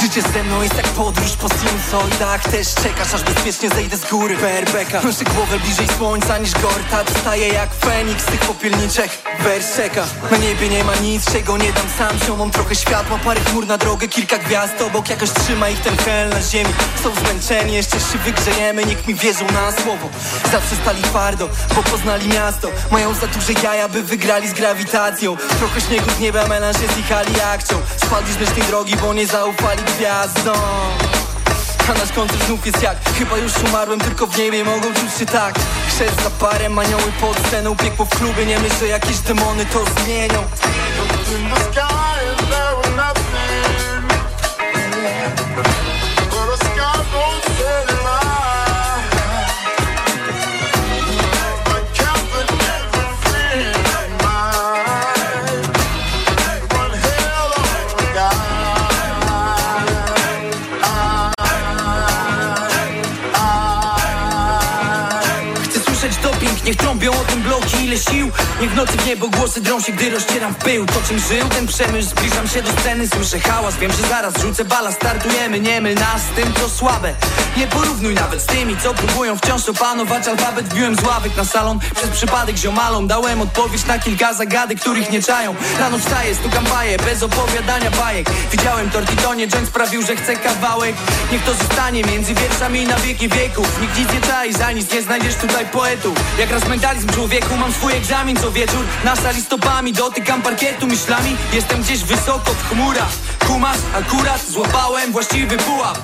Życie ze mną jest jak podróż po sinusoidach Też czekasz aż bezpiecznie zejdę z góry. Berbeka Noszę głowę bliżej słońca niż Gortat Staję jak Feniks z tych popielniczek Wers czeka. Na niebie nie ma nic, czego nie dam sam Ziomom trochę światła, parę chmur na drogę Kilka gwiazd obok, jakoś trzyma ich ten hel na ziemi. Są zmęczeni, jeszcze się wygrzejemy Niech mi wierzą na słowo. Zawsze stali twardo, bo poznali miasto. Mają za duże jaja, by wygrali z grawitacją. Trochę śniegu z nieba, melanż jest ich akcją Spadli z myślnej drogi, bo nie zaufali gwiazdom a nasz koncert znów jest jak. Chyba już umarłem, tylko w niebie mogą czuć się tak Chrzest za parem, anioły pod sceną. Piekło w klubie, nie myśl, że jakieś demony to zmienią sił. Niech nocy w niebo głosy drą się, gdy rozcieram w pył. To czym żył ten przemysł, zbliżam się do sceny Słyszę hałas, wiem, że zaraz rzucę bala. Startujemy, nie myl nas tym, co słabe. Nie porównuj nawet z tymi, co próbują wciąż opanować alfabet. Wbiłem z ławek na salon, przez przypadek ziomalom Dałem odpowiedź na kilka zagadek, których nie czają. Rano wstaję, stukam baję, bez opowiadania bajek. Widziałem tortitonie, joint sprawił, że chcę kawałek. Niech to zostanie między wierszami na wieki wieków. Nikt nic nie czai, za nic nie znajdziesz tutaj poetów. Jak raz mentalizm człowieku, mam swój egzamin co wieczór Na sali stopami dotykam parkietu myślami Jestem gdzieś wysoko w chmurach. Kumasz, akurat złapałem właściwy pułap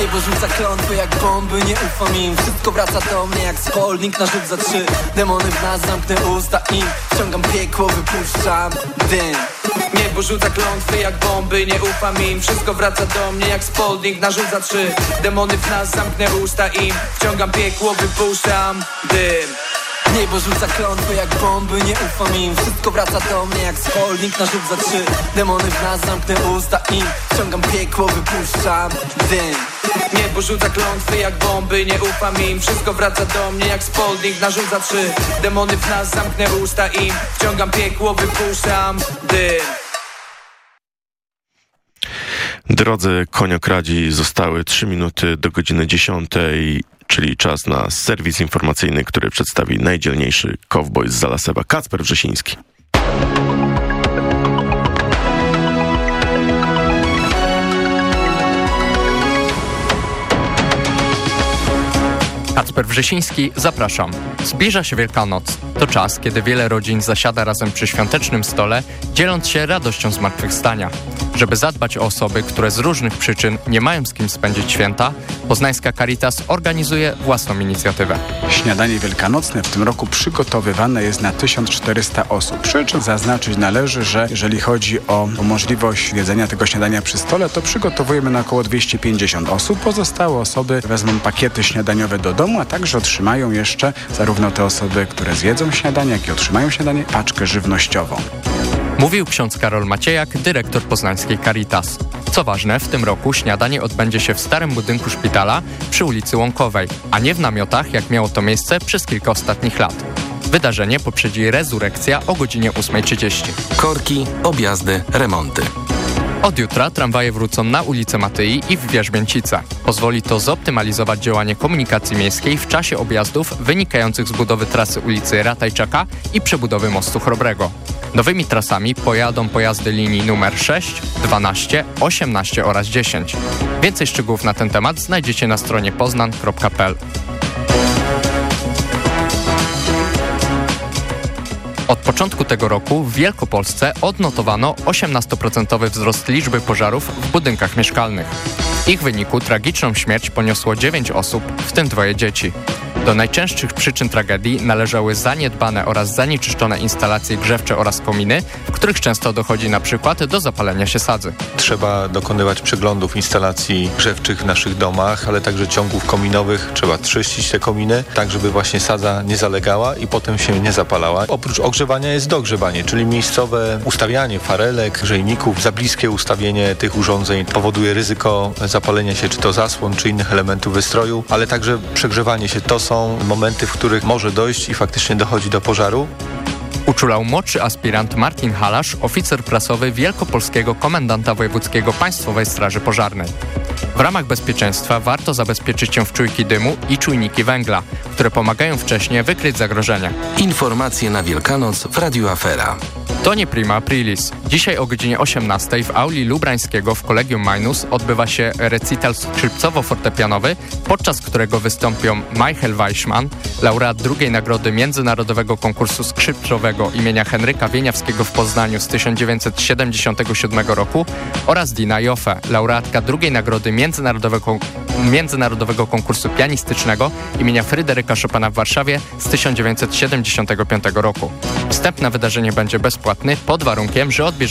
Niebo rzuca klątwy jak bomby, nie ufam im. Wszystko wraca do mnie jak spolnik na rzut za trzy. Demony w nas zamknę usta im Wciągam piekło, wypuszczam dym. Niebo rzuca klątwy jak bomby, nie ufam im. Wszystko wraca do mnie jak spolnik na rzut za trzy. Demony w nas zamknę usta im Wciągam piekło, wypuszczam dym Niebo rzuca klątwy jak bomby, nie ufam im. Wszystko wraca do mnie jak spolnik na rzut za trzy. Demony w nas zamknę usta im Wciągam piekło, wypuszczam dym. Niebo rzuca klątwy jak bomby, nie ufam im. Wszystko wraca do mnie jak spolnik na rzut za trzy. Demony w nas zamknę usta im Wciągam piekło, wypuszczam dym. Drodzy koniokradzi, zostały 3 minuty do godziny 10, czyli czas na serwis informacyjny, który przedstawi najdzielniejszy kowboj z Zalasewa, Kacper Wrzesiński. Kacper Wrzesiński, zapraszam. Zbliża się Wielkanoc. To czas, kiedy wiele rodzin zasiada razem przy świątecznym stole, dzieląc się radością zmartwychwstania. Żeby zadbać o osoby, które z różnych przyczyn nie mają z kim spędzić święta, Poznańska Caritas organizuje własną inicjatywę. Śniadanie wielkanocne w tym roku przygotowywane jest na 1400 osób. Przy czym zaznaczyć należy, że jeżeli chodzi o, możliwość jedzenia tego śniadania przy stole, to przygotowujemy na około 250 osób. Pozostałe osoby wezmą pakiety śniadaniowe do domu, a także otrzymają jeszcze zarówno te osoby, które zjedzą śniadanie, jak i otrzymają śniadanie, paczkę żywnościową. Mówił ksiądz Karol Maciejak, dyrektor poznańskiej Caritas. Co ważne, w tym roku śniadanie odbędzie się w starym budynku szpitala przy ulicy Łąkowej, a nie w namiotach, jak miało to miejsce przez kilka ostatnich lat. Wydarzenie poprzedzi rezurekcja o godzinie 8.30. Korki, objazdy, remonty. Od jutra tramwaje wrócą na ulicę Matyi i w Wierzbięcice. Pozwoli to zoptymalizować działanie komunikacji miejskiej w czasie objazdów wynikających z budowy trasy ulicy Ratajczaka i przebudowy mostu Chrobrego. Nowymi trasami pojadą pojazdy linii numer 6, 12, 18 oraz 10. Więcej szczegółów na ten temat znajdziecie na stronie poznan.pl. Od początku tego roku w Wielkopolsce odnotowano 18% wzrost liczby pożarów w budynkach mieszkalnych. W ich wyniku tragiczną śmierć poniosło 9 osób, w tym dwoje dzieci. Do najczęstszych przyczyn tragedii należały zaniedbane oraz zanieczyszczone instalacje grzewcze oraz kominy, w których często dochodzi na przykład do zapalenia się sadzy. Trzeba dokonywać przeglądów instalacji grzewczych w naszych domach, ale także ciągów kominowych. Trzeba czyścić te kominy, tak żeby właśnie sadza nie zalegała i potem się nie zapalała. Oprócz ogrzewania jest dogrzewanie, czyli miejscowe ustawianie farelek, grzejników. Za bliskie ustawienie tych urządzeń powoduje ryzyko zapalenia się czy to zasłon, czy innych elementów wystroju, ale także przegrzewanie się. To są momenty, w których może dojść i faktycznie dochodzi do pożaru. Uczulał młodszy aspirant Martin Halasz, oficer prasowy Wielkopolskiego Komendanta Wojewódzkiego Państwowej Straży Pożarnej. W ramach bezpieczeństwa warto zabezpieczyć się w czujki dymu i czujniki węgla, które pomagają wcześniej wykryć zagrożenia. Informacje na Wielkanoc w Radiu Afera. To nie prima aprilis. Dzisiaj o godzinie 18 w auli Lubrańskiego w Kolegium Minus odbywa się recital skrzypcowo-fortepianowy, podczas którego wystąpią Michael Weichmann, laureat drugiej nagrody Międzynarodowego Konkursu Skrzypcowego imienia Henryka Wieniawskiego w Poznaniu z 1977 roku oraz Dina Joffe, laureatka drugiej nagrody Międzynarodowego, Międzynarodowego Konkursu Pianistycznego imienia Fryderyka Chopina w Warszawie z 1975 roku. Wstęp na wydarzenie będzie bezpłatny bezpłatny pod warunkiem, że odbierze